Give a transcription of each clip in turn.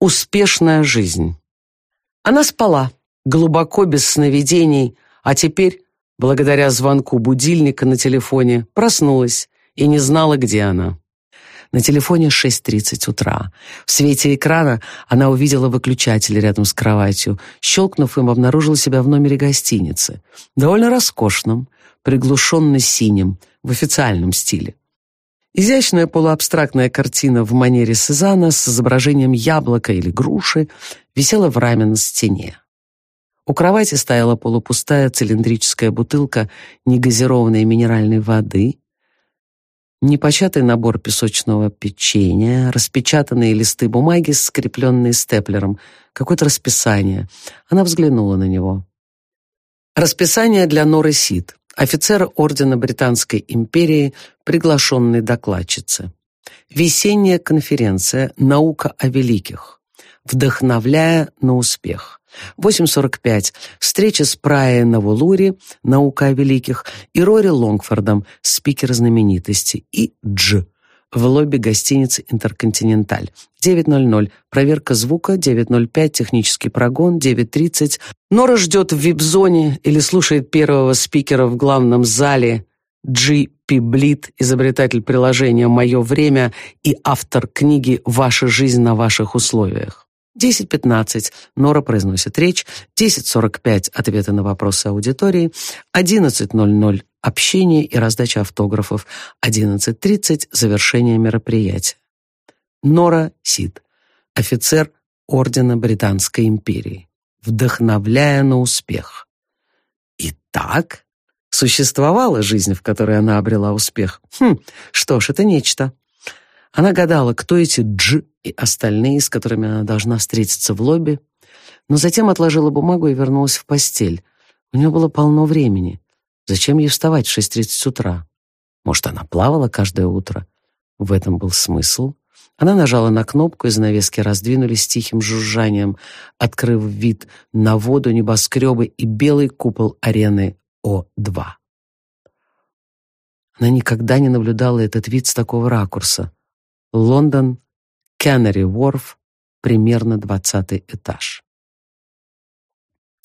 Успешная жизнь. Она спала, глубоко без сновидений, а теперь, благодаря звонку будильника на телефоне, проснулась и не знала, где она. На телефоне 6.30 утра. В свете экрана она увидела выключатель рядом с кроватью. Щелкнув им, обнаружила себя в номере гостиницы. Довольно роскошном, приглушенно синим, в официальном стиле. Изящная полуабстрактная картина в манере Сезанна с изображением яблока или груши висела в раме на стене. У кровати стояла полупустая цилиндрическая бутылка негазированной минеральной воды, непочатый набор песочного печенья, распечатанные листы бумаги, скрепленные степлером, какое-то расписание. Она взглянула на него. Расписание для Норы Сид, офицера Ордена Британской империи, приглашенной докладчицы. Весенняя конференция «Наука о великих», вдохновляя на успех. 8.45. Встреча с Прайей Навулури, наука о великих, и Рори Лонгфордом, спикер знаменитости, и Дж. В лобби гостиницы «Интерконтиненталь». 9.00. Проверка звука. 9.05. Технический прогон. 9.30. Нора ждет в вип-зоне или слушает первого спикера в главном зале. Джи Пи Блит, изобретатель приложения «Мое время» и автор книги «Ваша жизнь на ваших условиях». 10.15 Нора произносит речь, 10.45 ответы на вопросы аудитории, 11.00 общение и раздача автографов, 11.30 завершение мероприятия. Нора Сид, офицер Ордена Британской империи, вдохновляя на успех. Итак, существовала жизнь, в которой она обрела успех. Хм, что ж, это нечто. Она гадала, кто эти Дж и остальные, с которыми она должна встретиться в лобби, но затем отложила бумагу и вернулась в постель. У нее было полно времени. Зачем ей вставать в 6.30 утра? Может, она плавала каждое утро? В этом был смысл. Она нажала на кнопку, и занавески раздвинулись тихим жужжанием, открыв вид на воду, небоскребы и белый купол арены О2. Она никогда не наблюдала этот вид с такого ракурса. Лондон, Кеннери Уорф, примерно двадцатый этаж.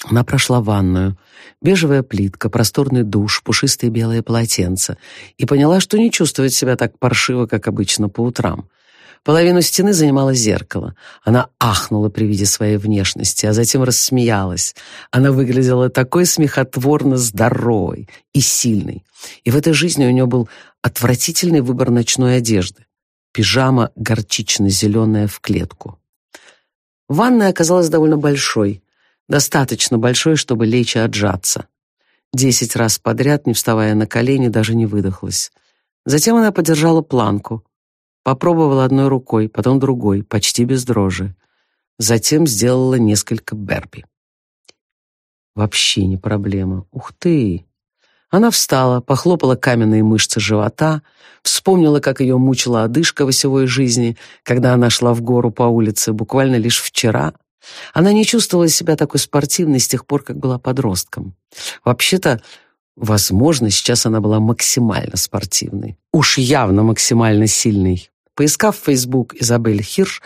Она прошла ванную, бежевая плитка, просторный душ, пушистые белые полотенца и поняла, что не чувствует себя так паршиво, как обычно по утрам. Половину стены занимало зеркало. Она ахнула при виде своей внешности, а затем рассмеялась. Она выглядела такой смехотворно здоровой и сильной. И в этой жизни у нее был отвратительный выбор ночной одежды пижама горчично-зеленая в клетку. Ванная оказалась довольно большой, достаточно большой, чтобы лечь и отжаться. Десять раз подряд, не вставая на колени, даже не выдохлась. Затем она подержала планку, попробовала одной рукой, потом другой, почти без дрожи. Затем сделала несколько берби. Вообще не проблема. Ух ты! Она встала, похлопала каменные мышцы живота, вспомнила, как ее мучила одышка в осевой жизни, когда она шла в гору по улице буквально лишь вчера. Она не чувствовала себя такой спортивной с тех пор, как была подростком. Вообще-то, возможно, сейчас она была максимально спортивной. Уж явно максимально сильной. Поискав в Facebook Изабель Хирш,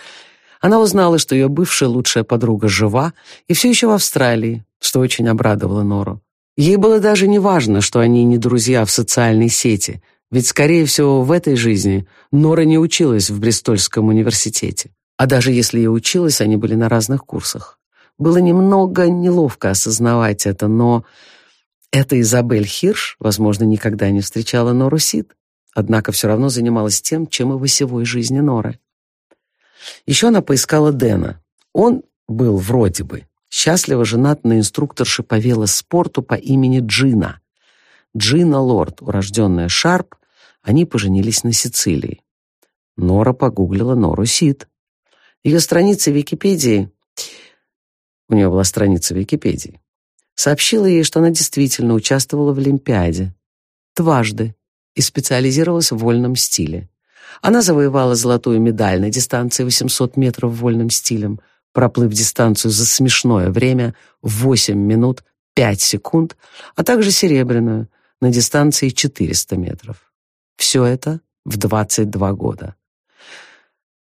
она узнала, что ее бывшая лучшая подруга жива и все еще в Австралии, что очень обрадовало Нору. Ей было даже не важно, что они не друзья в социальной сети, ведь, скорее всего, в этой жизни Нора не училась в Бристольском университете. А даже если и училась, они были на разных курсах. Было немного неловко осознавать это, но эта Изабель Хирш, возможно, никогда не встречала Нору Сид, однако все равно занималась тем, чем и в осевой жизни Норы. Еще она поискала Дэна. Он был вроде бы счастливо женат на инструкторше по велоспорту по имени Джина. Джина Лорд, урожденная Шарп, они поженились на Сицилии. Нора погуглила Нору Сид. Ее страница Википедии, у нее была страница Википедии, сообщила ей, что она действительно участвовала в Олимпиаде. Дважды. И специализировалась в вольном стиле. Она завоевала золотую медаль на дистанции 800 метров вольным стилем – проплыв дистанцию за смешное время в 8 минут 5 секунд, а также серебряную на дистанции 400 метров. Все это в 22 года.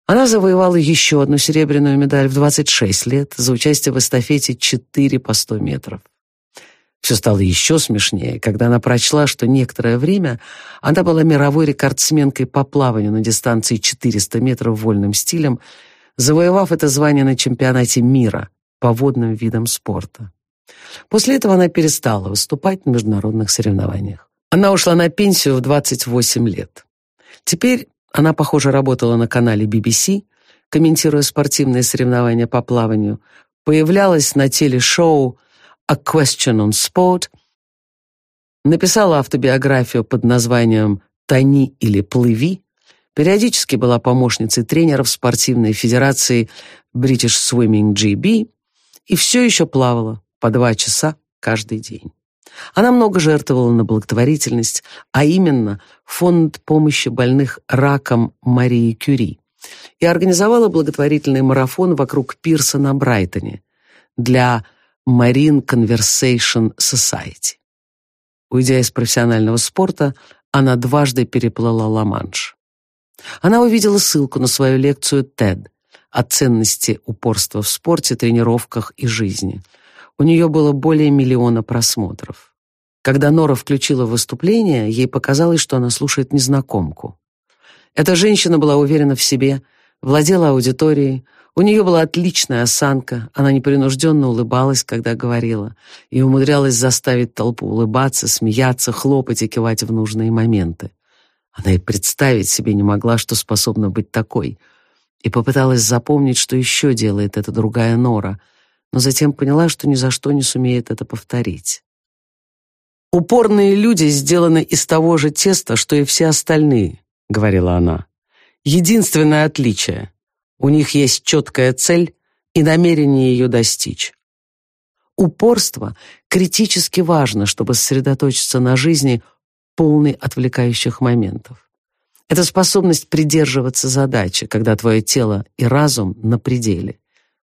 Она завоевала еще одну серебряную медаль в 26 лет за участие в эстафете 4 по 100 метров. Все стало еще смешнее, когда она прочла, что некоторое время она была мировой рекордсменкой по плаванию на дистанции 400 метров вольным стилем, завоевав это звание на чемпионате мира по водным видам спорта. После этого она перестала выступать на международных соревнованиях. Она ушла на пенсию в 28 лет. Теперь она, похоже, работала на канале BBC, комментируя спортивные соревнования по плаванию, появлялась на телешоу «A Question on Sport», написала автобиографию под названием «Тони или плыви», периодически была помощницей тренеров спортивной федерации British Swimming GB и все еще плавала по два часа каждый день. Она много жертвовала на благотворительность, а именно фонд помощи больных раком Марии Кюри, и организовала благотворительный марафон вокруг пирса на Брайтоне для Marine Conversation Society. Уйдя из профессионального спорта, она дважды переплыла Ла-Манш. Она увидела ссылку на свою лекцию TED о ценности упорства в спорте, тренировках и жизни – у нее было более миллиона просмотров. Когда Нора включила выступление, ей показалось, что она слушает незнакомку. Эта женщина была уверена в себе, владела аудиторией, у нее была отличная осанка, она непринужденно улыбалась, когда говорила, и умудрялась заставить толпу улыбаться, смеяться, хлопать и кивать в нужные моменты. Она и представить себе не могла, что способна быть такой, и попыталась запомнить, что еще делает эта другая Нора — но затем поняла, что ни за что не сумеет это повторить. «Упорные люди сделаны из того же теста, что и все остальные», — говорила она. «Единственное отличие — у них есть четкая цель и намерение ее достичь. Упорство критически важно, чтобы сосредоточиться на жизни, полной отвлекающих моментов. Это способность придерживаться задачи, когда твое тело и разум на пределе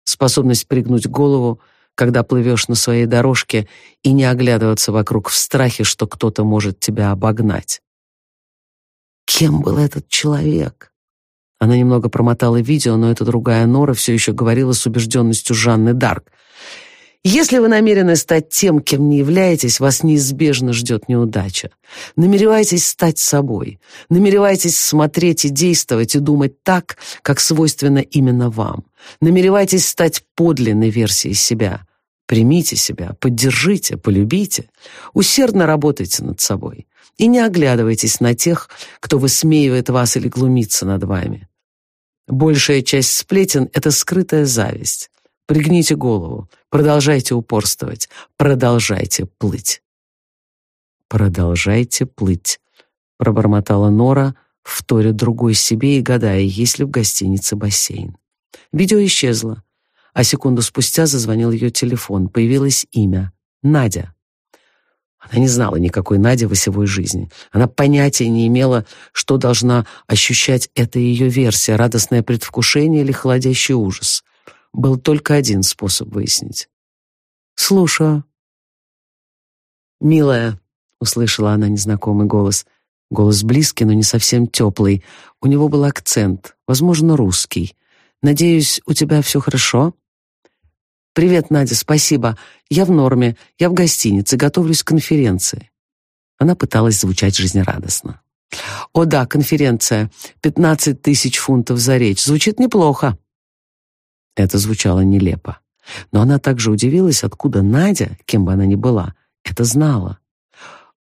способность пригнуть голову, когда плывешь на своей дорожке и не оглядываться вокруг в страхе, что кто-то может тебя обогнать. Кем был этот человек? Она немного промотала видео, но эта другая Нора все еще говорила с убежденностью Жанны Дарк — если вы намерены стать тем, кем не являетесь, вас неизбежно ждет неудача. Намеревайтесь стать собой. Намеревайтесь смотреть и действовать и думать так, как свойственно именно вам. Намеревайтесь стать подлинной версией себя. Примите себя, поддержите, полюбите. Усердно работайте над собой. И не оглядывайтесь на тех, кто высмеивает вас или глумится над вами. Большая часть сплетен — это скрытая зависть. Пригните голову, продолжайте упорствовать, продолжайте плыть. «Продолжайте плыть», — пробормотала Нора, вторя другой себе и гадая, есть ли в гостинице бассейн. Видео исчезло, а секунду спустя зазвонил ее телефон. Появилось имя — Надя. Она не знала никакой Нади в осевой жизни. Она понятия не имела, что должна ощущать эта ее версия, радостное предвкушение или холодящий ужас. Был только один способ выяснить. «Слушаю». «Милая», — услышала она незнакомый голос. Голос близкий, но не совсем теплый. У него был акцент, возможно, русский. «Надеюсь, у тебя все хорошо?» «Привет, Надя, спасибо. Я в норме. Я в гостинице, готовлюсь к конференции». Она пыталась звучать жизнерадостно. «О да, конференция. Пятнадцать тысяч фунтов за речь. Звучит неплохо. Это звучало нелепо. Но она также удивилась, откуда Надя, кем бы она ни была, это знала.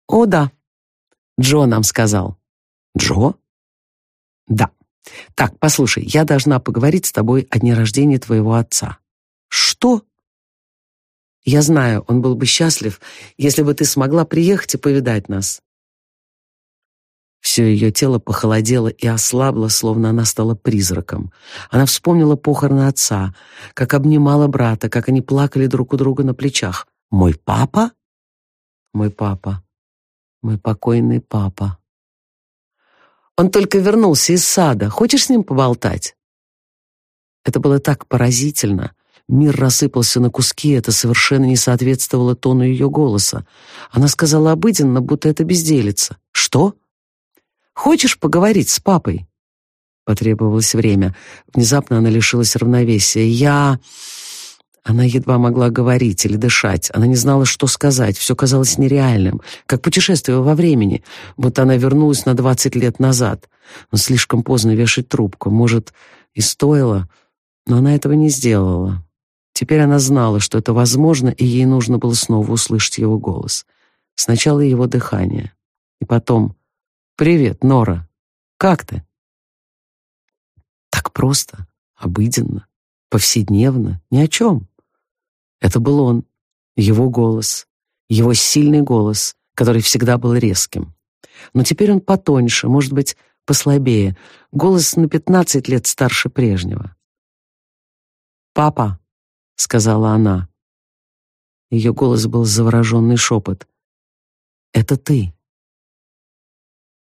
«О, да. Джо нам сказал». «Джо?» «Да. Так, послушай, я должна поговорить с тобой о дне рождения твоего отца». «Что?» «Я знаю, он был бы счастлив, если бы ты смогла приехать и повидать нас. Все ее тело похолодело и ослабло, словно она стала призраком. Она вспомнила похороны отца, как обнимала брата, как они плакали друг у друга на плечах. «Мой папа?» «Мой папа. Мой покойный папа». «Он только вернулся из сада. Хочешь с ним поболтать?» Это было так поразительно. Мир рассыпался на куски, это совершенно не соответствовало тону ее голоса. Она сказала обыденно, будто это безделица. «Что?» Хочешь поговорить с папой?» Потребовалось время. Внезапно она лишилась равновесия. «Я...» Она едва могла говорить или дышать. Она не знала, что сказать. Все казалось нереальным, как путешествие во времени. Вот она вернулась на двадцать лет назад. Но слишком поздно вешать трубку. Может, и стоило, но она этого не сделала. Теперь она знала, что это возможно, и ей нужно было снова услышать его голос. Сначала его дыхание, и потом «Привет, Нора. Как ты?» Так просто, обыденно, повседневно, ни о чем. Это был он, его голос, его сильный голос, который всегда был резким. Но теперь он потоньше, может быть, послабее, голос на пятнадцать лет старше прежнего. «Папа», — сказала она. Ее голос был завороженный шепот. «Это ты».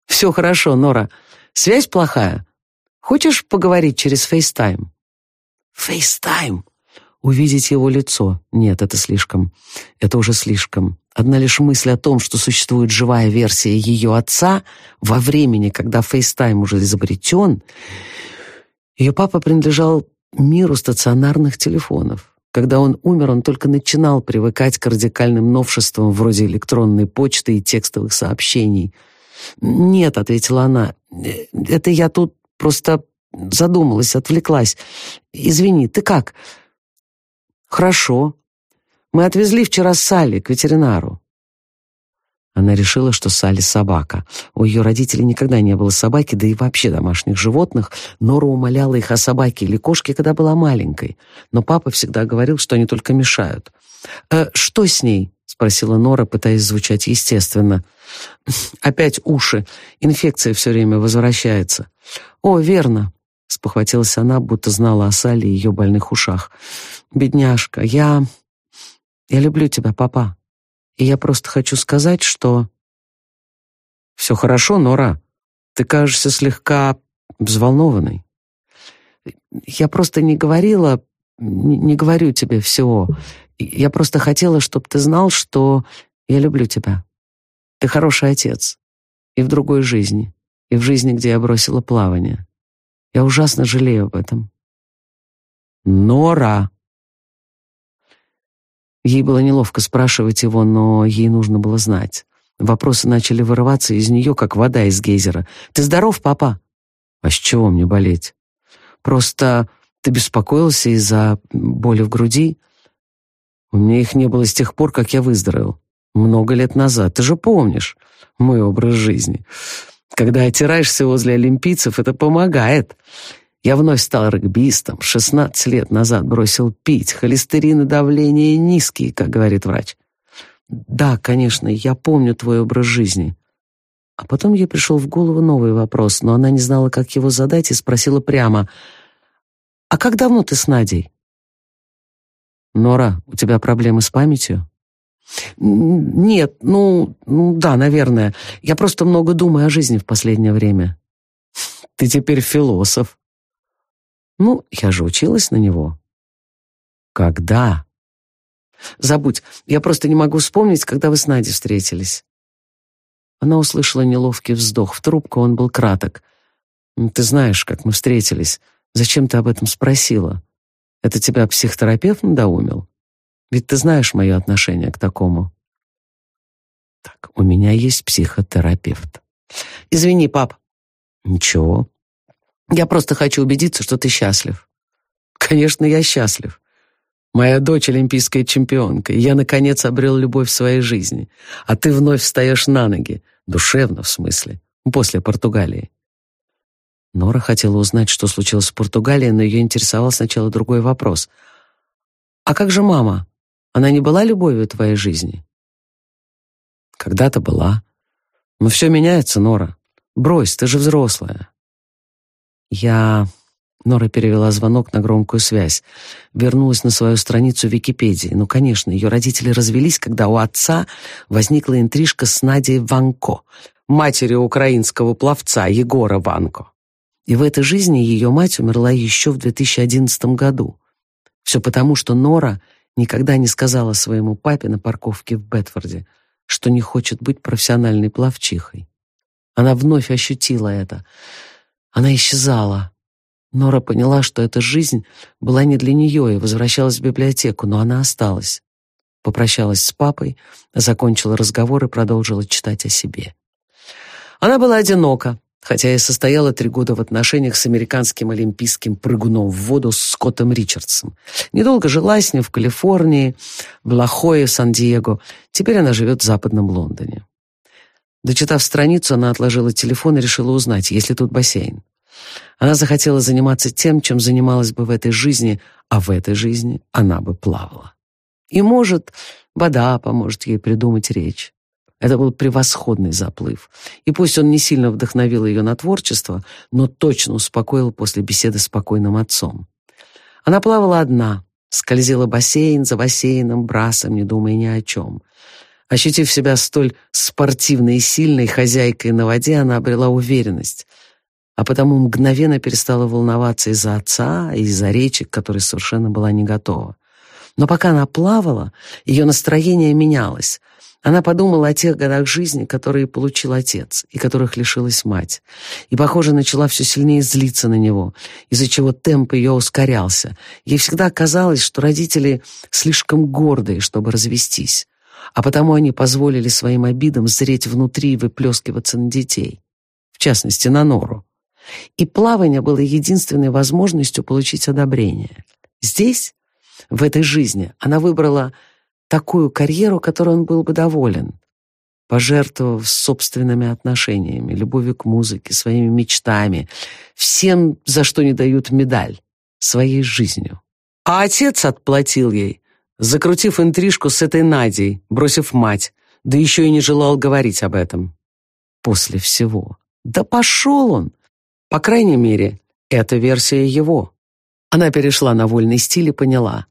«Все хорошо, Нора. Связь плохая. Хочешь поговорить через FaceTime?» «FaceTime?» Увидеть его лицо? Нет, это слишком. Это уже слишком. Одна лишь мысль о том, что существует живая версия ее отца во времени, когда FaceTime уже изобретен, ее папа принадлежал миру стационарных телефонов. Когда он умер, он только начинал привыкать к радикальным новшествам вроде электронной почты и текстовых сообщений. «Нет», — ответила она, — «это я тут просто задумалась, отвлеклась. Извини, ты как?» «Хорошо. Мы отвезли вчера Салли к ветеринару». Она решила, что Салли собака. У ее родителей никогда не было собаки, да и вообще домашних животных. Нора умоляла их о собаке или кошке, когда была маленькой. Но папа всегда говорил, что они только мешают. «Э, «Что с ней?» — спросила Нора, пытаясь звучать естественно. «Опять уши. Инфекция все время возвращается». «О, верно. — спохватилась она, будто знала о Сале и ее больных ушах. «Бедняжка, я... я люблю тебя, папа. И я просто хочу сказать, что...» «Все хорошо, Нора. Ты кажешься слегка взволнованной». «Я просто не говорила... не, не говорю тебе всего. Я просто хотела, чтобы ты знал, что я люблю тебя. Ты хороший отец. И в другой жизни, и в жизни, где я бросила плавание». Я ужасно жалею об этом. Нора. Ей было неловко спрашивать его, но ей нужно было знать. Вопросы начали вырываться из нее, как вода из гейзера. «Ты здоров, папа?» «А с чего мне болеть?» «Просто ты беспокоился из-за боли в груди?» «У меня их не было с тех пор, как я выздоровел. Много лет назад. Ты же помнишь мой образ жизни. Когда отираешься возле олимпийцев, это помогает. Я вновь стал регбистом. 16 лет назад бросил пить. Холестерин и давление низкие, как говорит врач. Да, конечно, я помню твой образ жизни. А потом ей пришел в голову новый вопрос, но она не знала, как его задать, и спросила прямо. «А как давно ты с Надей?» «Нора, у тебя проблемы с памятью?» Нет, ну, ну да, наверное. Я просто много думаю о жизни в последнее время. Ты теперь философ. Ну, я же училась на него. Когда? Забудь, я просто не могу вспомнить, когда вы с Надей встретились. Она услышала неловкий вздох. В трубку он был краток. Ты знаешь, как мы встретились. Зачем ты об этом спросила? Это тебя психотерапевт надоумил? Ведь ты знаешь мое отношение к такому. Так, у меня есть психотерапевт. Извини, пап. Ничего. Я просто хочу убедиться, что ты счастлив. Конечно, я счастлив. Моя дочь олимпийская чемпионка, и я, наконец, обрел любовь в своей жизни. А ты вновь встаешь на ноги. Душевно, в смысле. После Португалии. Нора хотела узнать, что случилось в Португалии, но ее интересовал сначала другой вопрос. «А как же мама? Она не была любовью твоей жизни? Когда-то была. Но все меняется, Нора. Брось, ты же взрослая. Я... Нора перевела звонок на громкую связь. Вернулась на свою страницу Википедии. Ну, конечно, ее родители развелись, когда у отца возникла интрижка с Надей Ванко, матерью украинского пловца Егора Ванко. И в этой жизни ее мать умерла еще в 2011 году. Все потому, что Нора никогда не сказала своему папе на парковке в Бетфорде, что не хочет быть профессиональной пловчихой. Она вновь ощутила это. Она исчезала. Нора поняла, что эта жизнь была не для нее и возвращалась в библиотеку, но она осталась. Попрощалась с папой, закончила разговор и продолжила читать о себе. Она была одинока, хотя и состояла три года в отношениях с американским олимпийским прыгуном в воду Скоттом Ричардсом. Недолго жила с ним в Калифорнии, в Лахое, в Сан-Диего. Теперь она живет в западном Лондоне. Дочитав страницу, она отложила телефон и решила узнать, есть ли тут бассейн. Она захотела заниматься тем, чем занималась бы в этой жизни, а в этой жизни она бы плавала. И, может, вода поможет ей придумать речь. Это был превосходный заплыв. И пусть он не сильно вдохновил ее на творчество, но точно успокоил после беседы с покойным отцом. Она плавала одна, скользила бассейн за бассейном, брасом, не думая ни о чем. Ощутив себя столь спортивной и сильной хозяйкой на воде, она обрела уверенность, а потому мгновенно перестала волноваться из-за отца и из-за речи, к которой совершенно была не готова. Но пока она плавала, ее настроение менялось. Она подумала о тех годах жизни, которые получил отец и которых лишилась мать. И, похоже, начала все сильнее злиться на него, из-за чего темп ее ускорялся. Ей всегда казалось, что родители слишком гордые, чтобы развестись, а потому они позволили своим обидам зреть внутри и выплескиваться на детей, в частности, на Нору. И плавание было единственной возможностью получить одобрение. Здесь, в этой жизни, она выбрала такую карьеру, которой он был бы доволен, пожертвовав собственными отношениями, любовью к музыке, своими мечтами, всем, за что не дают медаль, своей жизнью. А отец отплатил ей, закрутив интрижку с этой Надей, бросив мать, да еще и не желал говорить об этом. После всего. Да пошел он! По крайней мере, это версия его. Она перешла на вольный стиль и поняла.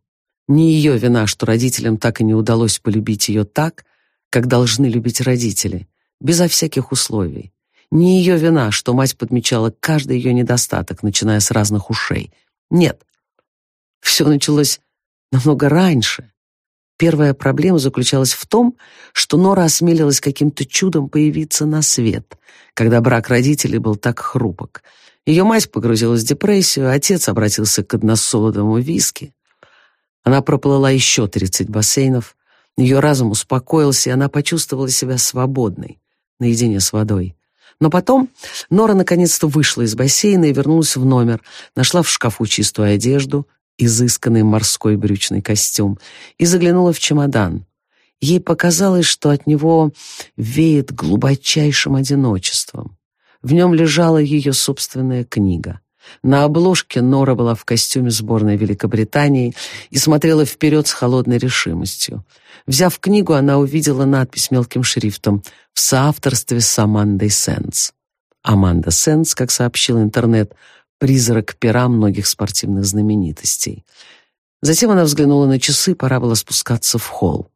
Не ее вина, что родителям так и не удалось полюбить ее так, как должны любить родители, безо всяких условий. Не ее вина, что мать подмечала каждый ее недостаток, начиная с разных ушей. Нет, все началось намного раньше. Первая проблема заключалась в том, что Нора осмелилась каким-то чудом появиться на свет, когда брак родителей был так хрупок. Ее мать погрузилась в депрессию, отец обратился к односолодовому виски. Она проплыла еще 30 бассейнов. Ее разум успокоился, и она почувствовала себя свободной, наедине с водой. Но потом Нора наконец-то вышла из бассейна и вернулась в номер, нашла в шкафу чистую одежду, изысканный морской брючный костюм, и заглянула в чемодан. Ей показалось, что от него веет глубочайшим одиночеством. В нем лежала ее собственная книга. На обложке Нора была в костюме сборной Великобритании и смотрела вперед с холодной решимостью. Взяв книгу, она увидела надпись мелким шрифтом «В соавторстве с Амандой Сенс». Аманда Сенс, как сообщил интернет, призрак пера многих спортивных знаменитостей. Затем она взглянула на часы, пора было спускаться в холл.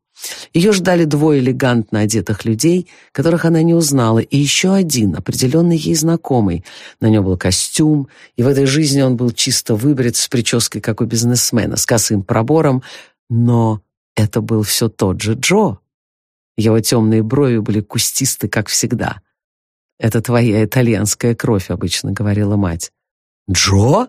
Ее ждали двое элегантно одетых людей, которых она не узнала, и еще один, определенный ей знакомый. На нем был костюм, и в этой жизни он был чисто выбрит с прической, как у бизнесмена, с косым пробором, но это был все тот же Джо. Его темные брови были кустисты, как всегда. «Это твоя итальянская кровь», — обычно говорила мать. «Джо?»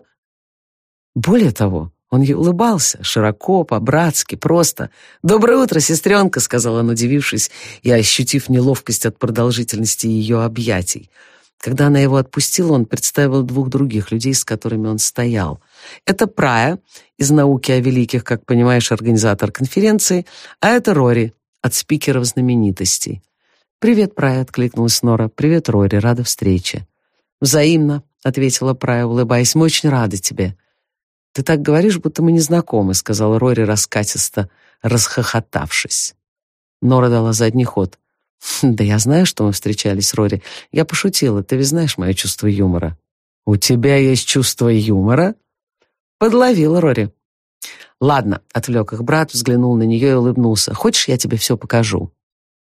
Более того, он ей улыбался, широко, по-братски, просто. «Доброе утро, сестренка», — сказал он, удивившись и ощутив неловкость от продолжительности ее объятий. Когда она его отпустила, он представил двух других людей, с которыми он стоял. Это Прая из «Науки о великих», как понимаешь, организатор конференции, а это Рори от спикеров знаменитостей. «Привет, Прая», — откликнулась Нора. «Привет, Рори, рада встрече». «Взаимно», — ответила Прая, улыбаясь. «Мы очень рады тебе». «Ты так говоришь, будто мы не знакомы», — сказал Рори раскатисто, расхохотавшись. Нора дала задний ход. «Да я знаю, что мы встречались, Рори. Я пошутила, ты ведь знаешь мое чувство юмора». «У тебя есть чувство юмора?» Подловил Рори. «Ладно», — отвлек их брат, взглянул на нее и улыбнулся. «Хочешь, я тебе все покажу?»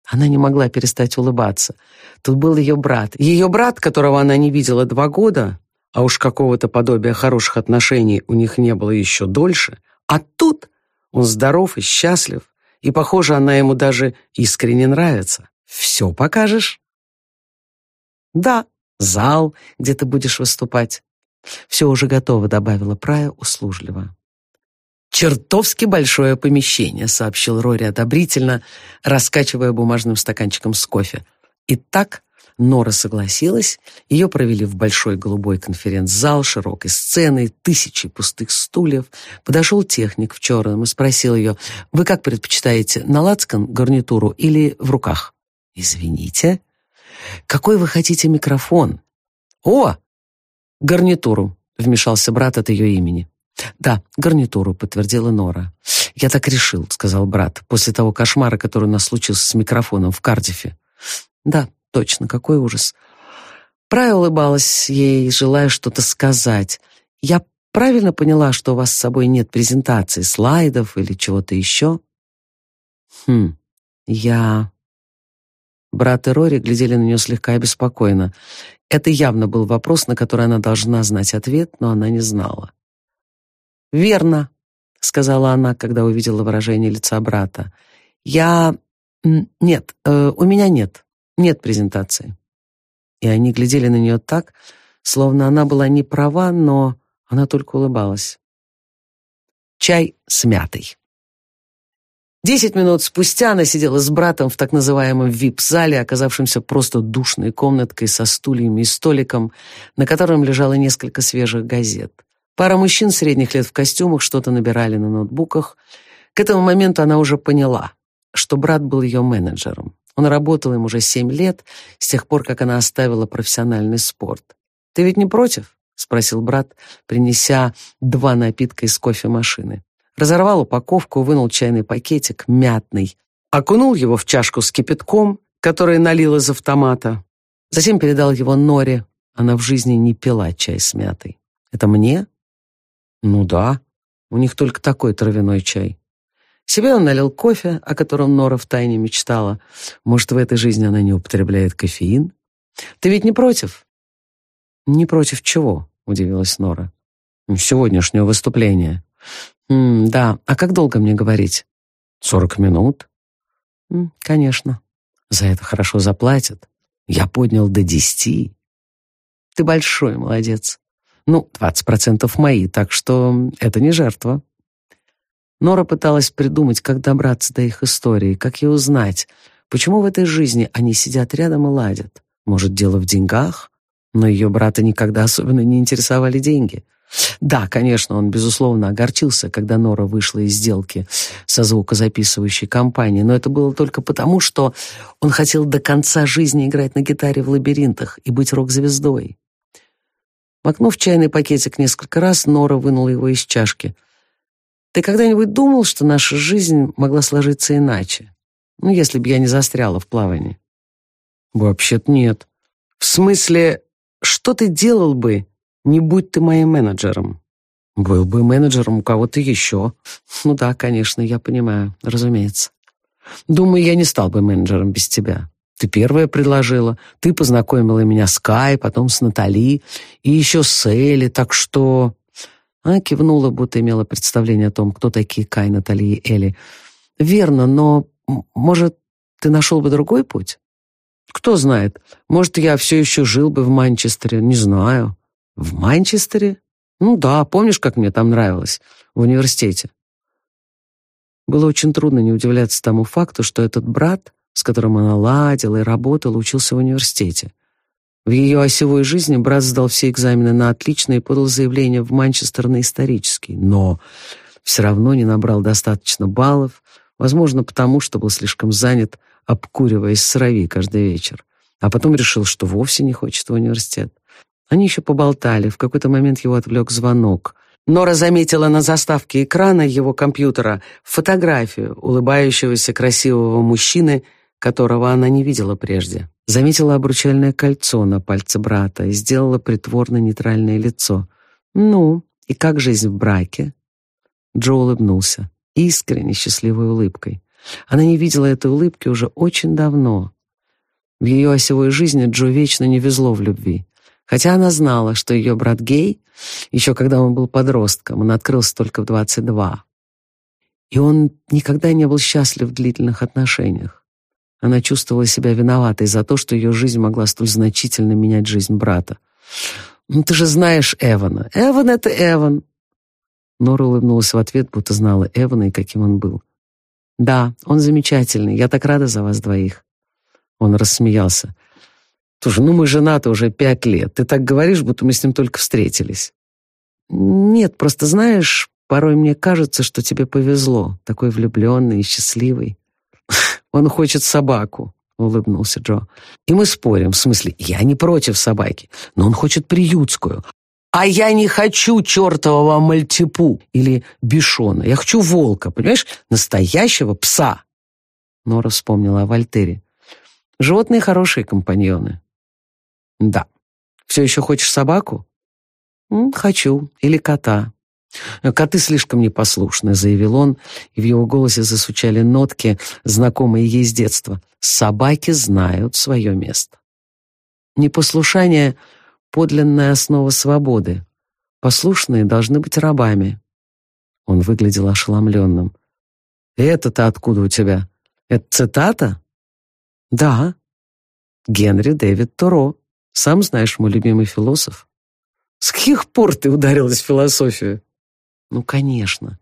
Она не могла перестать улыбаться. Тут был ее брат. Ее брат, которого она не видела два года, а уж какого-то подобия хороших отношений у них не было еще дольше, а тут он здоров и счастлив, и, похоже, она ему даже искренне нравится. Все покажешь? Да, Зал, где ты будешь выступать. Все уже готово, добавила Прая услужливо. «Чертовски большое помещение», — сообщил Рори одобрительно, раскачивая бумажным стаканчиком с кофе. Итак, Нора согласилась, ее провели в большой голубой конференц-зал, широкой сценой, тысячи пустых стульев. Подошел техник в черном и спросил ее, «Вы как предпочитаете, на лацкан гарнитуру или в руках?» «Извините». «Какой вы хотите микрофон?» «О, гарнитуру», — вмешался брат от ее имени. «Да, гарнитуру», — подтвердила Нора. «Я так решил», — сказал брат, после того кошмара, который у нас случился с микрофоном в Кардифе. «Да, точно, какой ужас». Прай улыбалась ей, желая что-то сказать. «Я правильно поняла, что у вас с собой нет презентации, слайдов или чего-то еще?» «Хм, я...» Брат и Рори глядели на нее слегка обеспокоенно. Это явно был вопрос, на который она должна знать ответ, но она не знала. «Верно», — сказала она, когда увидела выражение лица брата. «Я... Нет, э, у меня нет. Нет презентации». И они глядели на нее так, словно она была не права, но она только улыбалась. Чай с мятой. Десять минут спустя она сидела с братом в так называемом вип-зале, оказавшемся просто душной комнаткой со стульями и столиком, на котором лежало несколько свежих газет. Пара мужчин средних лет в костюмах что-то набирали на ноутбуках. К этому моменту она уже поняла, что брат был ее менеджером. Он работал им уже семь лет, с тех пор, как она оставила профессиональный спорт. «Ты ведь не против?» — спросил брат, принеся два напитка из кофемашины. Разорвал упаковку, вынул чайный пакетик, мятный, окунул его в чашку с кипятком, который налил из автомата. Затем передал его Норе. Она в жизни не пила чай с мятой. «Это мне?» Ну да, у них только такой травяной чай. Себе он налил кофе, о котором Нора втайне мечтала. Может, в этой жизни она не употребляет кофеин? Ты ведь не против? Не против чего? Удивилась Нора. Сегодняшнего выступления. М да, а как долго мне говорить? Сорок минут. М, конечно. За это хорошо заплатят. Я поднял до десяти. Ты большой молодец. Ну, 20% мои, так что это не жертва. Нора пыталась придумать, как добраться до их истории, как ее узнать, почему в этой жизни они сидят рядом и ладят. Может, дело в деньгах? Но ее брата никогда особенно не интересовали деньги. Да, конечно, он, безусловно, огорчился, когда Нора вышла из сделки со звукозаписывающей компанией, но это было только потому, что он хотел до конца жизни играть на гитаре в лабиринтах и быть рок-звездой. Макнув чайный пакетик несколько раз, Нора вынула его из чашки. «Ты когда-нибудь думал, что наша жизнь могла сложиться иначе? Ну, если бы я не застряла в плавании?» «Вообще-то нет. В смысле, что ты делал бы, не будь ты моим менеджером?» «Был бы менеджером у кого-то еще». «Ну да, конечно, я понимаю, разумеется. Думаю, я не стал бы менеджером без тебя. Ты первая предложила, ты познакомила меня с Кай, потом с Натали и еще с Элли, так что...» Она кивнула, будто имела представление о том, кто такие Кай, Натали и Элли. «Верно, но, может, ты нашел бы другой путь?» «Кто знает, может, я все еще жил бы в Манчестере, не знаю». «В Манчестере?» «Ну да, помнишь, как мне там нравилось? В университете». Было очень трудно не удивляться тому факту, что этот брат с которым она ладила и работала, учился в университете. В ее осевой жизни брат сдал все экзамены на отлично и подал заявление в Манчестер на исторический, но все равно не набрал достаточно баллов, возможно, потому что был слишком занят, обкуриваясь сырови каждый вечер. А потом решил, что вовсе не хочет в университет. Они еще поболтали, в какой-то момент его отвлек звонок. Нора заметила на заставке экрана его компьютера фотографию улыбающегося красивого мужчины которого она не видела прежде. Заметила обручальное кольцо на пальце брата и сделала притворно нейтральное лицо. «Ну, и как жизнь в браке?» Джо улыбнулся, искренне счастливой улыбкой. Она не видела этой улыбки уже очень давно. В ее осевой жизни Джо вечно не везло в любви. Хотя она знала, что ее брат гей, еще когда он был подростком, он открылся только в 22. И он никогда не был счастлив в длительных отношениях. Она чувствовала себя виноватой за то, что ее жизнь могла столь значительно менять жизнь брата. «Ну, ты же знаешь Эвана. Эван — это Эван». Нора улыбнулась в ответ, будто знала Эвана и каким он был. «Да, он замечательный. Я так рада за вас двоих». Он рассмеялся. «Слушай, ну мы женаты уже пять лет. Ты так говоришь, будто мы с ним только встретились». «Нет, просто знаешь, порой мне кажется, что тебе повезло. Такой влюбленный и счастливый». «Он хочет собаку», — улыбнулся Джо. «И мы спорим, в смысле, я не против собаки, но он хочет приютскую. А я не хочу чертового мальтипу или бишона. Я хочу волка, понимаешь, настоящего пса». Нора вспомнила о Вольтере. «Животные хорошие компаньоны». «Да. Все еще хочешь собаку?» «Хочу. Или кота». «Коты слишком непослушны», — заявил он, и в его голосе засучали нотки, знакомые ей с детства. «Собаки знают свое место». Непослушание — подлинная основа свободы. Послушные должны быть рабами. Он выглядел ошеломленным. «Это-то откуда у тебя? Это цитата?» «Да. Генри Дэвид Торо. Сам знаешь, мой любимый философ». «С каких пор ты ударилась в философию?» Ну, конечно.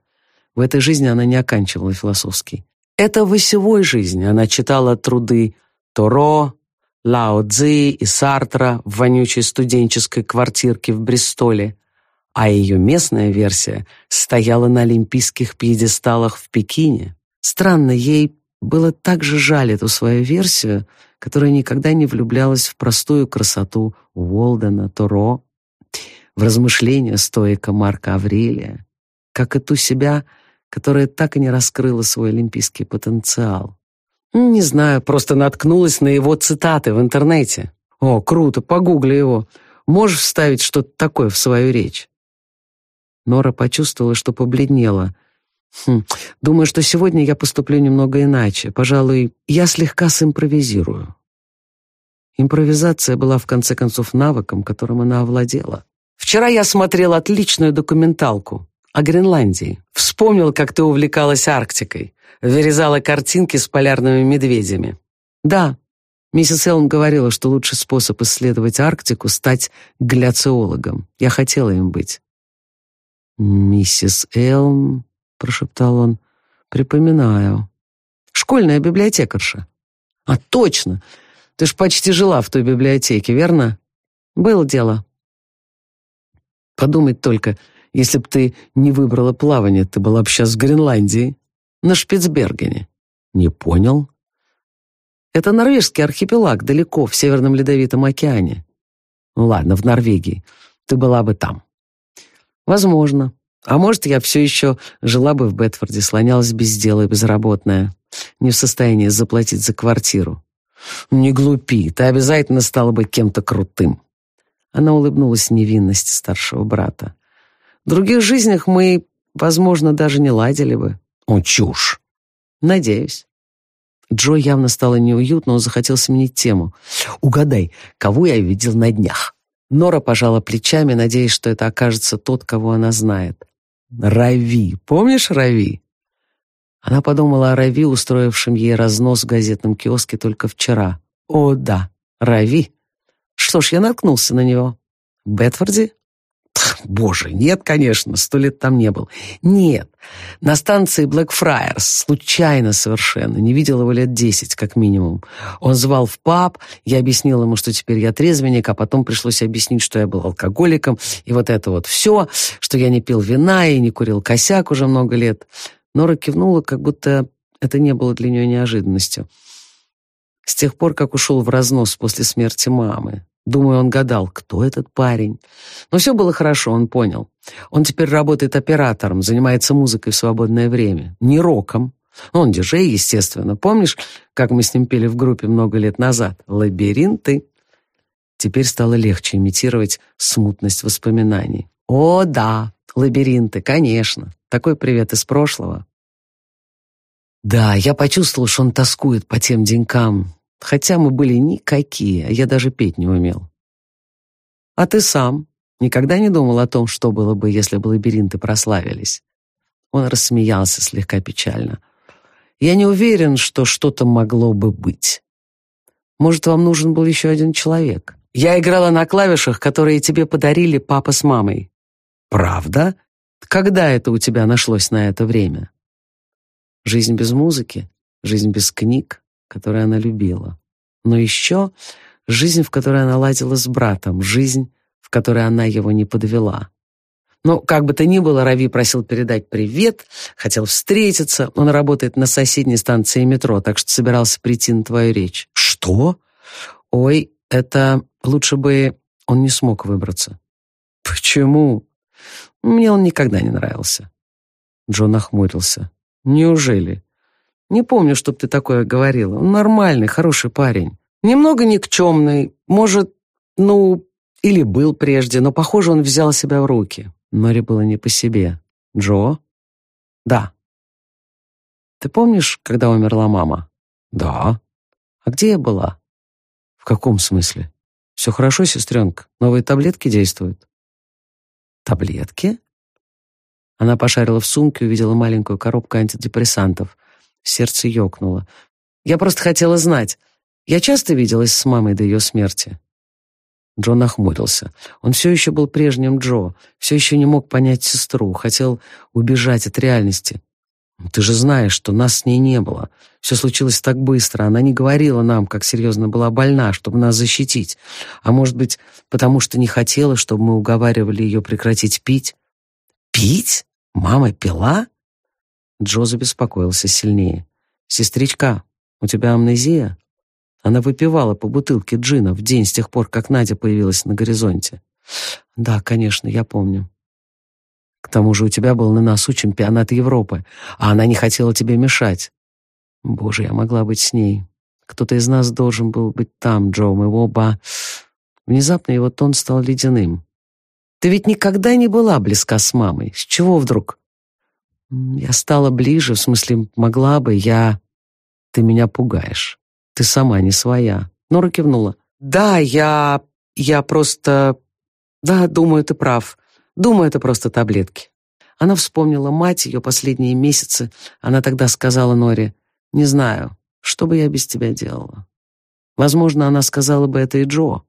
В этой жизни она не оканчивала философский. Это в осевой жизни она читала труды Торо, Лао Цзи и Сартра в вонючей студенческой квартирке в Бристоле, а ее местная версия стояла на олимпийских пьедесталах в Пекине. Странно, ей было так же жаль эту свою версию, которая никогда не влюблялась в простую красоту Уолдена, Торо, в размышления стоика Марка Аврелия как и ту себя, которая так и не раскрыла свой олимпийский потенциал. Не знаю, просто наткнулась на его цитаты в интернете. О, круто, погугли его. Можешь вставить что-то такое в свою речь? Нора почувствовала, что побледнела. Хм, думаю, что сегодня я поступлю немного иначе. Пожалуй, я слегка симпровизирую. Импровизация была, в конце концов, навыком, которым она овладела. Вчера я смотрел отличную документалку о Гренландии. Вспомнил, как ты увлекалась Арктикой. Вырезала картинки с полярными медведями. Да, миссис Элм говорила, что лучший способ исследовать Арктику — стать гляциологом. Я хотела им быть. «Миссис Элм», — прошептал он, — «припоминаю. Школьная библиотекарша». «А, точно! Ты ж почти жила в той библиотеке, верно?» «Было дело». Подумать только — если б ты не выбрала плавание, ты была бы сейчас в Гренландии, на Шпицбергене. Не понял? Это норвежский архипелаг, далеко, в Северном Ледовитом океане. Ну ладно, в Норвегии. Ты была бы там. Возможно. А может, я все еще жила бы в Бетфорде, слонялась без дела и безработная, не в состоянии заплатить за квартиру. Не глупи, ты обязательно стала бы кем-то крутым. Она улыбнулась невинности старшего брата. В других жизнях мы, возможно, даже не ладили бы. О, чушь. Надеюсь. Джо явно стало неуютно, он захотел сменить тему. «Угадай, кого я видел на днях?» Нора пожала плечами, надеясь, что это окажется тот, кого она знает. «Рави. Помнишь Рави?» Она подумала о Рави, устроившем ей разнос в газетном киоске только вчера. «О, да, Рави. Что ж, я наткнулся на него. В Бетфорде? Боже, нет, конечно, сто лет там не был. Нет, на станции Блэкфрайерс, случайно совершенно, не видел его лет десять, как минимум. Он звал в паб, я объяснил ему, что теперь я трезвенник, а потом пришлось объяснить, что я был алкоголиком, и вот это вот все, что я не пил вина и не курил косяк уже много лет. Нора кивнула, как будто это не было для нее неожиданностью. С тех пор, как ушел в разнос после смерти мамы. Думаю, он гадал, кто этот парень. Но все было хорошо, он понял. Он теперь работает оператором, занимается музыкой в свободное время. Не роком. Он диджей, естественно. Помнишь, как мы с ним пели в группе много лет назад? «Лабиринты». Теперь стало легче имитировать смутность воспоминаний. О, да, лабиринты, конечно. Такой привет из прошлого. Да, я почувствовал, что он тоскует по тем денькам, Хотя мы были никакие, я даже петь не умел. А ты сам никогда не думал о том, что было бы, если бы лабиринты прославились? Он рассмеялся слегка печально. Я не уверен, что что-то могло бы быть. Может, вам нужен был еще один человек? Я играла на клавишах, которые тебе подарили папа с мамой. Правда? Когда это у тебя нашлось на это время? Жизнь без музыки, жизнь без книг, которые она любила. Но еще жизнь, в которой она ладила с братом, жизнь, в которой она его не подвела. Но, как бы то ни было, Рави просил передать привет, хотел встретиться. Он работает на соседней станции метро, так что собирался прийти на твою речь. Что? Ой, это лучше бы он не смог выбраться. Почему? Мне он никогда не нравился. Джон нахмурился. Неужели? Не помню, чтоб ты такое говорила. Он нормальный, хороший парень. Немного никчемный. Может, ну, или был прежде, но, похоже, он взял себя в руки. Нори было не по себе. «Джо?» «Да». «Ты помнишь, когда умерла мама?» «Да». «А где я была?» «В каком смысле?» «Все хорошо, сестренка? Новые таблетки действуют?» «Таблетки?» Она пошарила в сумке, увидела маленькую коробку антидепрессантов. Сердце ёкнуло. «Я просто хотела знать. Я часто виделась с мамой до ее смерти?» Джо нахмурился. Он все еще был прежним Джо, все еще не мог понять сестру, хотел убежать от реальности. «Ты же знаешь, что нас с ней не было. Все случилось так быстро. Она не говорила нам, как серьезно была больна, чтобы нас защитить. А может быть, потому что не хотела, чтобы мы уговаривали ее прекратить пить?» «Пить? Мама пила?» Джо забеспокоился сильнее. «Сестричка, у тебя амнезия?» Она выпивала по бутылке джина в день с тех пор, как Надя появилась на горизонте. Да, конечно, я помню. К тому же у тебя был на носу чемпионат Европы, а она не хотела тебе мешать. Боже, я могла быть с ней. Кто-то из нас должен был быть там, Джо, мы оба... Внезапно его тон стал ледяным. Ты ведь никогда не была близка с мамой. С чего вдруг? Я стала ближе, в смысле, могла бы, я... Ты меня пугаешь. Ты сама не своя. Нора кивнула. Да, я... я просто... Да, думаю, ты прав. Думаю, это просто таблетки. Она вспомнила мать, ее последние месяцы. Она тогда сказала Норе, «Не знаю, что бы я без тебя делала». Возможно, она сказала бы это и Джо,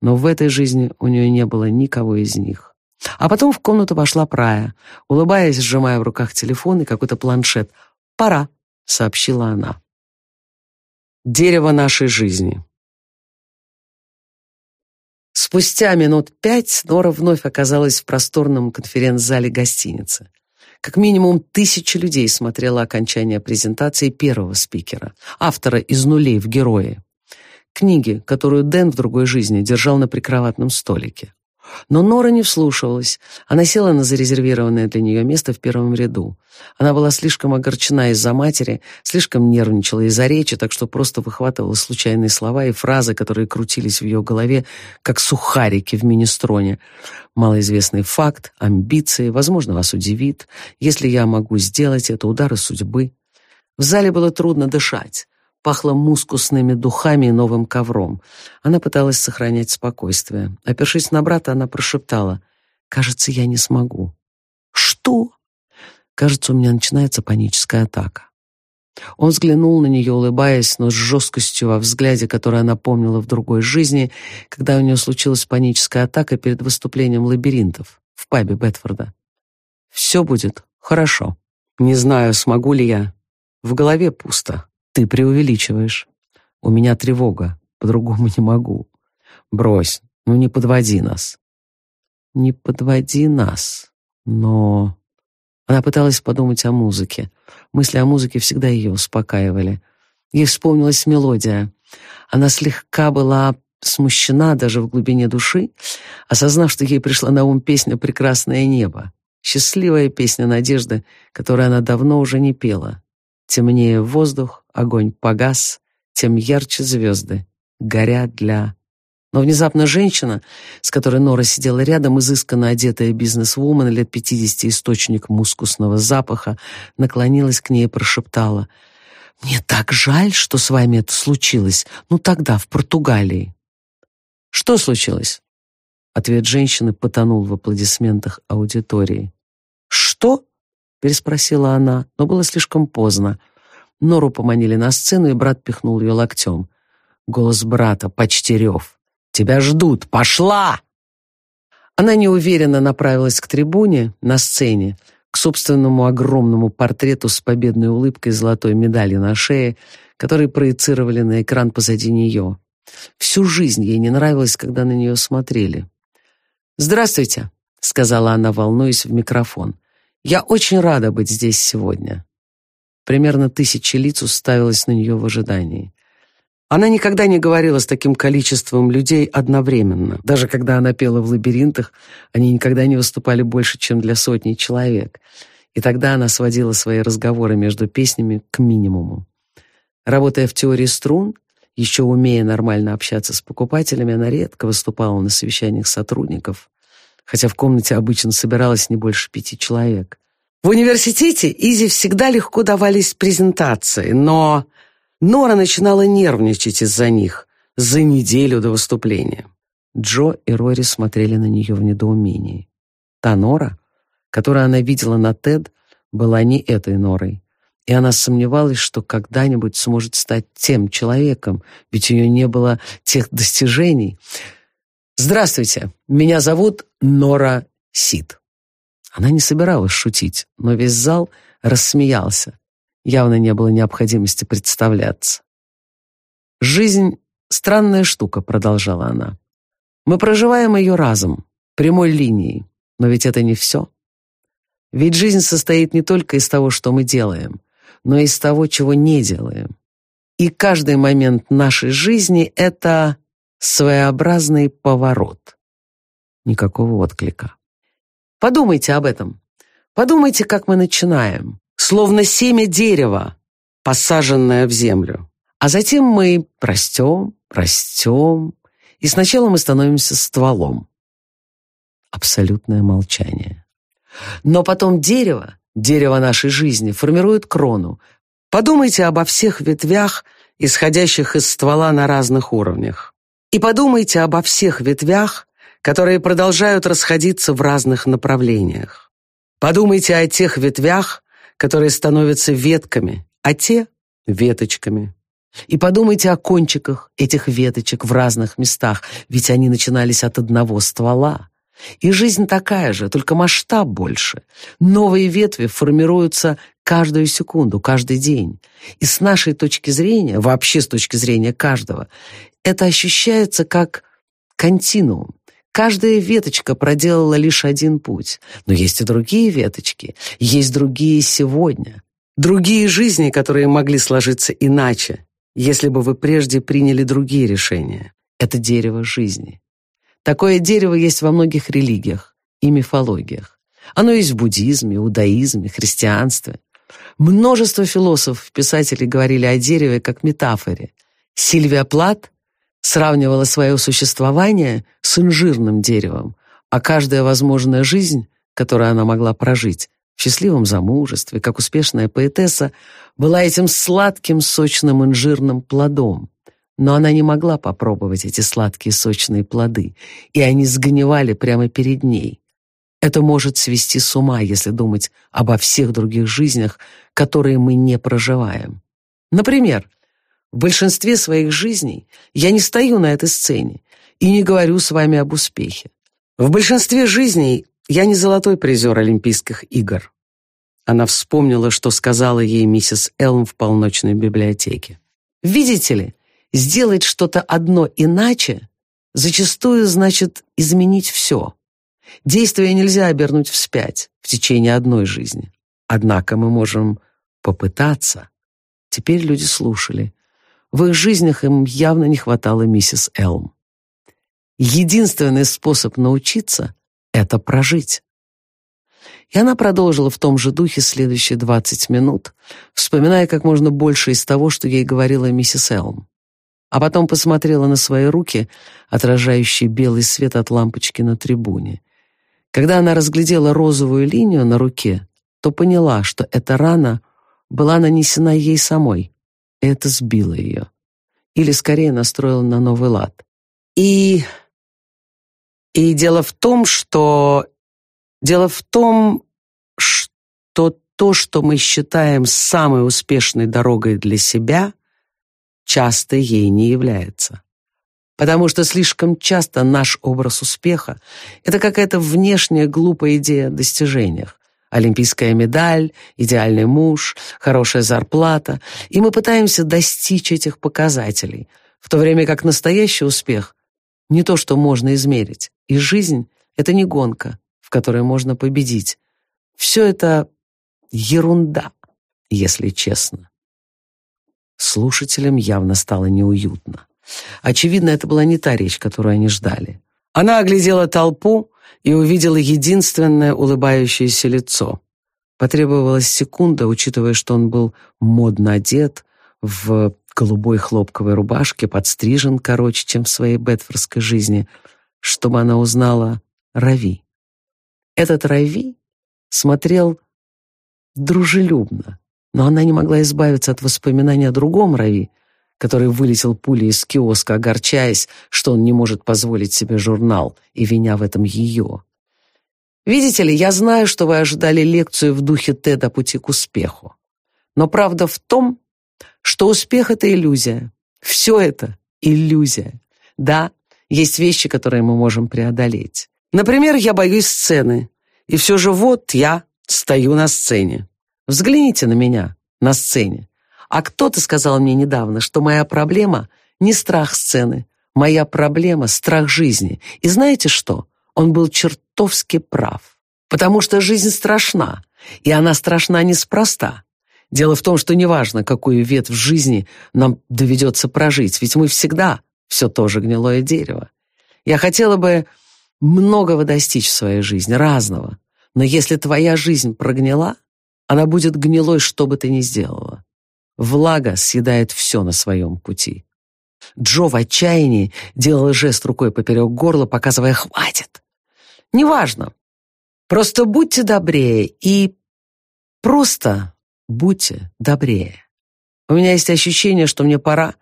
но в этой жизни у нее не было никого из них. А потом в комнату вошла Прая, улыбаясь, сжимая в руках телефон и какой-то планшет. «Пора», — сообщила она. Дерево нашей жизни. Спустя минут пять Нора вновь оказалась в просторном конференц-зале гостиницы. Как минимум тысяча людей смотрела окончание презентации первого спикера, автора «Из нулей в герои», книги, которую Дэн в другой жизни держал на прикроватном столике. Но Нора не вслушивалась. Она села на зарезервированное для нее место в первом ряду. Она была слишком огорчена из-за матери, слишком нервничала из-за речи, так что просто выхватывала случайные слова и фразы, которые крутились в ее голове, как сухарики в министроне. Малоизвестный факт, амбиции, возможно, вас удивит. Если я могу сделать это, удары судьбы. В зале было трудно дышать. Пахло мускусными духами и новым ковром. Она пыталась сохранять спокойствие. Опершись на брата, она прошептала. «Кажется, я не смогу». «Что?» «Кажется, у меня начинается паническая атака». Он взглянул на нее, улыбаясь, но с жесткостью во взгляде, который она помнила в другой жизни, когда у нее случилась паническая атака перед выступлением лабиринтов в пабе Бетфорда. «Все будет хорошо. Не знаю, смогу ли я. В голове пусто. Ты преувеличиваешь. У меня тревога. По-другому не могу. Брось, ну не подводи нас. Не подводи нас. Но... Она пыталась подумать о музыке. Мысли о музыке всегда ее успокаивали. Ей вспомнилась мелодия. Она слегка была смущена даже в глубине души, осознав, что ей пришла на ум песня «Прекрасное небо». Счастливая песня надежды, которую она давно уже не пела. Темнее воздух, огонь погас, тем ярче звезды, горят для... Но внезапно женщина, с которой Нора сидела рядом, изысканно одетая бизнес-вумен, лет пятидесяти источник мускусного запаха, наклонилась к ней и прошептала. «Мне так жаль, что с вами это случилось. Ну тогда, в Португалии». «Что случилось?» Ответ женщины потонул в аплодисментах аудитории. «Что?» переспросила она, но было слишком поздно. Нору поманили на сцену, и брат пихнул ее локтем. Голос брата, почти рев. «Тебя ждут! Пошла!» Она неуверенно направилась к трибуне на сцене, к собственному огромному портрету с победной улыбкой золотой медалью на шее, который проецировали на экран позади нее. Всю жизнь ей не нравилось, когда на нее смотрели. «Здравствуйте», — сказала она, волнуясь в микрофон. «Я очень рада быть здесь сегодня». Примерно тысяча лиц уставилась на нее в ожидании. Она никогда не говорила с таким количеством людей одновременно. Даже когда она пела в лабиринтах, они никогда не выступали больше, чем для сотни человек. И тогда она сводила свои разговоры между песнями к минимуму. Работая в теории струн, еще умея нормально общаться с покупателями, она редко выступала на совещаниях сотрудников, хотя в комнате обычно собиралось не больше пяти человек. В университете Изи всегда легко давались презентации, но Нора начинала нервничать из-за них за неделю до выступления. Джо и Рори смотрели на нее в недоумении. Та Нора, которую она видела на TED, была не этой Норой. И она сомневалась, что когда-нибудь сможет стать тем человеком, ведь у нее не было тех достижений. «Здравствуйте, меня зовут Нора Сид». Она не собиралась шутить, но весь зал рассмеялся. Явно не было необходимости представляться. «Жизнь — странная штука», — продолжала она. «Мы проживаем ее разом, прямой линией, но ведь это не все. Ведь жизнь состоит не только из того, что мы делаем, но и из того, чего не делаем. И каждый момент нашей жизни — это своеобразный поворот. Никакого отклика. Подумайте об этом. Подумайте, как мы начинаем. Словно семя дерева, посаженное в землю. А затем мы растем, растем, и сначала мы становимся стволом. Абсолютное молчание. Но потом дерево, дерево нашей жизни, формирует крону. Подумайте обо всех ветвях, исходящих из ствола на разных уровнях. И подумайте обо всех ветвях, которые продолжают расходиться в разных направлениях. Подумайте о тех ветвях, которые становятся ветками, а те — веточками. И подумайте о кончиках этих веточек в разных местах, ведь они начинались от одного ствола. И жизнь такая же, только масштаб больше. Новые ветви формируются каждую секунду, каждый день. И с нашей точки зрения, вообще с точки зрения каждого, это ощущается как континуум, Каждая веточка проделала лишь один путь. Но есть и другие веточки, есть другие сегодня. Другие жизни, которые могли сложиться иначе, если бы вы прежде приняли другие решения. Это дерево жизни. Такое дерево есть во многих религиях и мифологиях. Оно есть в буддизме, иудаизме, христианстве. Множество философов, писателей говорили о дереве как метафоре. Сильвия Плат сравнивала свое существование с инжирным деревом, а каждая возможная жизнь, которую она могла прожить, в счастливом замужестве, как успешная поэтесса, была этим сладким, сочным инжирным плодом. Но она не могла попробовать эти сладкие, сочные плоды, и они сгнивали прямо перед ней. Это может свести с ума, если думать обо всех других жизнях, которые мы не проживаем. Например, в большинстве своих жизней я не стою на этой сцене и не говорю с вами об успехе. В большинстве жизней я не золотой призер Олимпийских игр. Она вспомнила, что сказала ей миссис Элм в полночной библиотеке. Видите ли, сделать что-то одно иначе зачастую значит изменить все. Действие нельзя обернуть вспять в течение одной жизни. Однако мы можем попытаться. Теперь люди слушали. В их жизнях им явно не хватало миссис Элм. Единственный способ научиться — это прожить. И она продолжила в том же духе следующие двадцать минут, вспоминая как можно больше из того, что ей говорила миссис Элм. А потом посмотрела на свои руки, отражающие белый свет от лампочки на трибуне. Когда она разглядела розовую линию на руке, то поняла, что эта рана была нанесена ей самой это сбило ее. Или, скорее, настроило на новый лад. И... И дело в том, что... Дело в том, что то, что мы считаем самой успешной дорогой для себя, часто ей не является. Потому что слишком часто наш образ успеха — это какая-то внешняя глупая идея о достижениях. Олимпийская медаль, идеальный муж, хорошая зарплата. И мы пытаемся достичь этих показателей, в то время как настоящий успех — не то, что можно измерить. И жизнь — это не гонка, в которой можно победить. Все это ерунда, если честно. Слушателям явно стало неуютно. Очевидно, это была не та речь, которую они ждали. Она оглядела толпу и увидела единственное улыбающееся лицо. Потребовалась секунда, учитывая, что он был модно одет, в голубой хлопковой рубашке, подстрижен короче, чем в своей бетфордской жизни, чтобы она узнала Рави. Этот Рави смотрел дружелюбно, но она не могла избавиться от воспоминания о другом Рави, который вылетел пулей из киоска, огорчаясь, что он не может позволить себе журнал, и виня в этом ее. Видите ли, я знаю, что вы ожидали лекцию в духе Теда «Пути к успеху». Но правда в том, что успех — это иллюзия. Все это — иллюзия. Да, есть вещи, которые мы можем преодолеть. Например, я боюсь сцены. И все же вот я стою на сцене. Взгляните на меня на сцене. А кто-то сказал мне недавно, что моя проблема не страх сцены, моя проблема — страх жизни. И знаете что? Он был чертовски прав. Потому что жизнь страшна, и она страшна неспроста. Дело в том, что неважно, какую ветвь жизни нам доведется прожить, ведь мы всегда все то же гнилое дерево. Я хотела бы многого достичь в своей жизни, разного. Но если твоя жизнь прогнила, она будет гнилой, что бы ты ни сделала. Влага съедает все на своем пути. Джо в отчаянии делала жест рукой поперек горла, показывая «хватит». «Неважно. Просто будьте добрее и просто будьте добрее. У меня есть ощущение, что мне пора.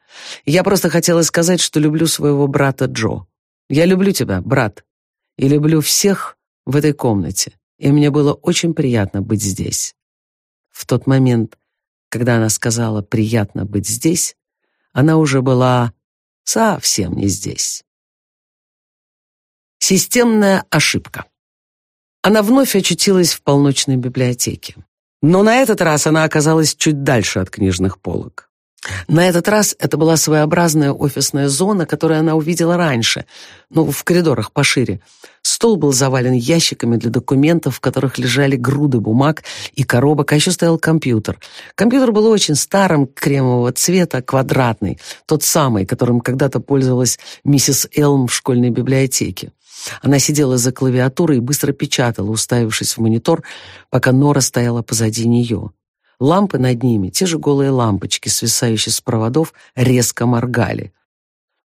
Я просто хотела сказать, что люблю своего брата Джо. Я люблю тебя, брат, и люблю всех в этой комнате, и мне было очень приятно быть здесь». В тот момент, когда она сказала «приятно быть здесь», она уже была совсем не здесь. Системная ошибка. Она вновь очутилась в полночной библиотеке. Но на этот раз она оказалась чуть дальше от книжных полок. На этот раз это была своеобразная офисная зона, которую она увидела раньше, ну, в коридорах пошире. Стол был завален ящиками для документов, в которых лежали груды бумаг и коробок, а еще стоял компьютер. Компьютер был очень старым, кремового цвета, квадратный, тот самый, которым когда-то пользовалась миссис Элм в школьной библиотеке. Она сидела за клавиатурой и быстро печатала, уставившись в монитор, пока Нора стояла позади нее. Лампы над ними, те же голые лампочки, свисающие с проводов, резко моргали.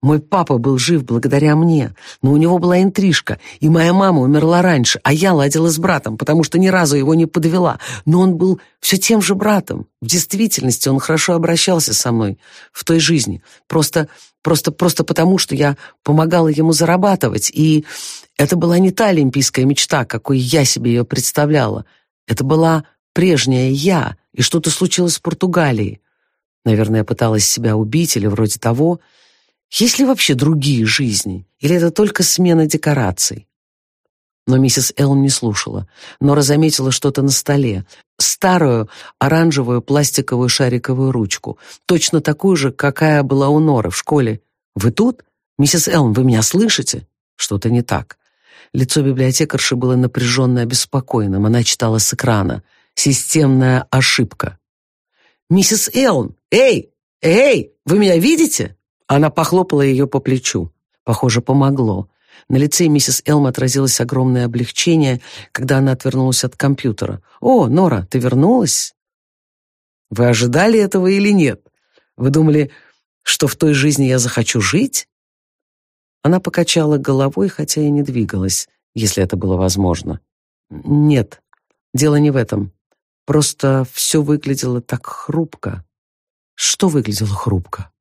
Мой папа был жив благодаря мне, но у него была интрижка, и моя мама умерла раньше, а я ладила с братом, потому что ни разу его не подвела. Но он был все тем же братом. В действительности он хорошо обращался со мной в той жизни. Просто, просто, просто потому, что я помогала ему зарабатывать. И это была не та олимпийская мечта, какой я себе ее представляла. Это была прежняя я, и что-то случилось в Португалии. Наверное, пыталась себя убить или вроде того. Есть ли вообще другие жизни? Или это только смена декораций? Но миссис Элм не слушала. Нора заметила что-то на столе. Старую оранжевую пластиковую шариковую ручку. Точно такую же, какая была у Норы в школе. «Вы тут? Миссис Элм, вы меня слышите?» Что-то не так. Лицо библиотекарши было напряженно обеспокоенным. Она читала с экрана. Системная ошибка. «Миссис Элм! Эй! Эй! Вы меня видите?» Она похлопала ее по плечу. Похоже, помогло. На лице миссис Элм отразилось огромное облегчение, когда она отвернулась от компьютера. «О, Нора, ты вернулась?» «Вы ожидали этого или нет? Вы думали, что в той жизни я захочу жить?» Она покачала головой, хотя и не двигалась, если это было возможно. «Нет, дело не в этом. Просто все выглядело так хрупко. Что выглядело хрупко?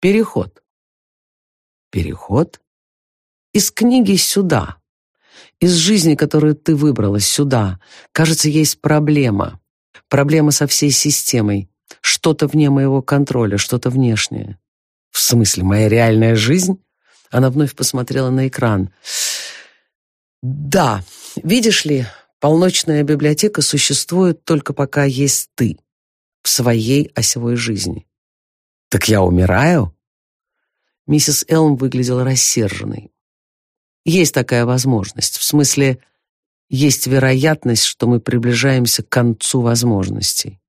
Переход. Переход? Из книги сюда. Из жизни, которую ты выбрала, сюда. Кажется, есть проблема. Проблема со всей системой. Что-то вне моего контроля, что-то внешнее. В смысле, моя реальная жизнь? Она вновь посмотрела на экран. Да, видишь ли, полночная библиотека существует только пока есть ты в своей осевой жизни. Так я умираю? Миссис Элм выглядела рассерженной. Есть такая возможность. В смысле, есть вероятность, что мы приближаемся к концу возможностей.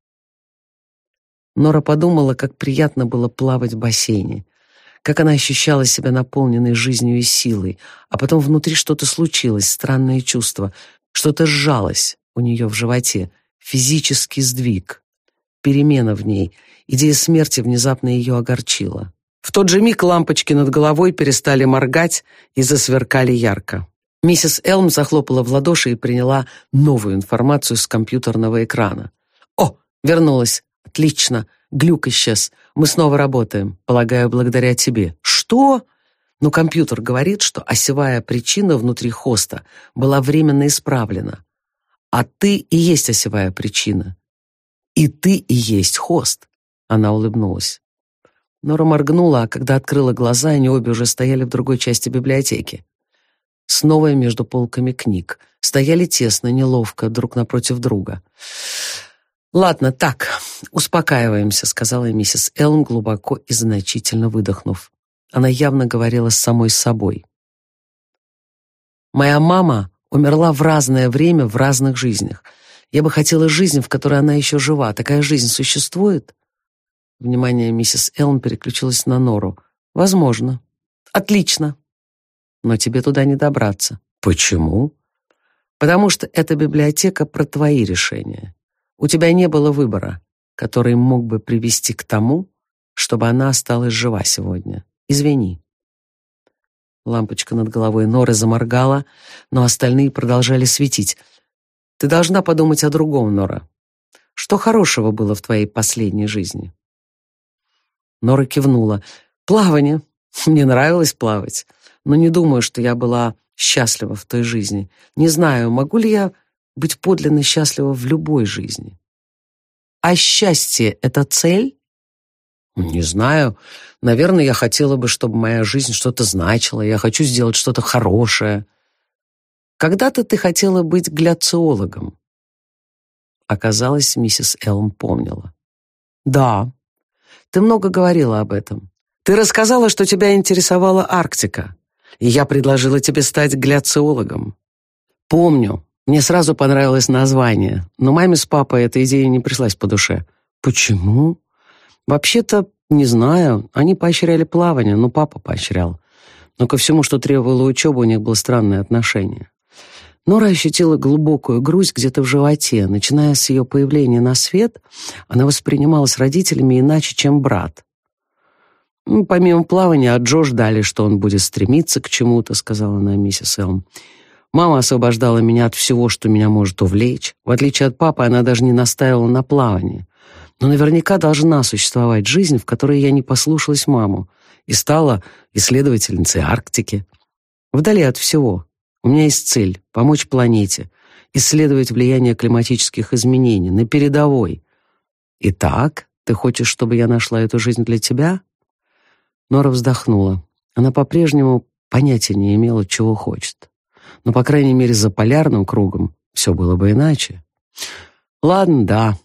Нора подумала, как приятно было плавать в бассейне, как она ощущала себя наполненной жизнью и силой, а потом внутри что-то случилось, странное чувство, что-то сжалось у нее в животе, физический сдвиг, перемена в ней, идея смерти внезапно ее огорчила. В тот же миг лампочки над головой перестали моргать и засверкали ярко. Миссис Элм захлопала в ладоши и приняла новую информацию с компьютерного экрана. «О, вернулась! Отлично! Глюк исчез. Мы снова работаем. Полагаю, благодаря тебе». «Что?» Но компьютер говорит, что осевая причина внутри хоста была временно исправлена. А ты и есть осевая причина. И ты и есть хост. Она улыбнулась. Нора моргнула, а когда открыла глаза, они обе уже стояли в другой части библиотеки. Снова между полками книг. Стояли тесно, неловко, друг напротив друга. «Ладно, так, успокаиваемся», — сказала миссис Элм, глубоко и значительно выдохнув. Она явно говорила с самой собой. «Моя мама умерла в разное время в разных жизнях. Я бы хотела жизнь, в которой она еще жива. Такая жизнь существует?» Внимание миссис Элм переключилось на Нору. «Возможно». «Отлично. Но тебе туда не добраться». «Почему?» «Потому что эта библиотека про твои решения. У тебя не было выбора, который мог бы привести к тому, чтобы она осталась жива сегодня. Извини». Лампочка над головой Норы заморгала, но остальные продолжали светить. «Ты должна подумать о другом, Нора. Что хорошего было в твоей последней жизни?» Нора кивнула. «Плавание. Мне нравилось плавать, но не думаю, что я была счастлива в той жизни. Не знаю, могу ли я быть подлинно счастлива в любой жизни. А счастье — это цель? Не знаю. Наверное, я хотела бы, чтобы моя жизнь что-то значила. Я хочу сделать что-то хорошее. Когда-то ты хотела быть гляциологом. Оказалось, миссис Элм помнила. Да, ты много говорила об этом. Ты рассказала, что тебя интересовала Арктика, и я предложила тебе стать гляциологом. Помню, мне сразу понравилось название, но маме с папой эта идея не пришлась по душе. Почему? Вообще-то, не знаю, они поощряли плавание, но папа поощрял. Но ко всему, что требовало учебы, у них было странное отношение. Нора ощутила глубокую грусть где-то в животе. Начиная с ее появления на свет, она воспринималась родителями иначе, чем брат. «Ну, «Помимо плавания, от Джо ждали, что он будет стремиться к чему-то», — сказала она миссис Элм. «Мама освобождала меня от всего, что меня может увлечь. В отличие от папы, она даже не настаивала на плавании. Но наверняка должна существовать жизнь, в которой я не послушалась маму и стала исследовательницей Арктики. Вдали от всего, у меня есть цель — помочь планете, исследовать влияние климатических изменений на передовой. Итак, ты хочешь, чтобы я нашла эту жизнь для тебя? Нора вздохнула. Она по-прежнему понятия не имела, чего хочет. Но, по крайней мере, за полярным кругом все было бы иначе. Ладно, да,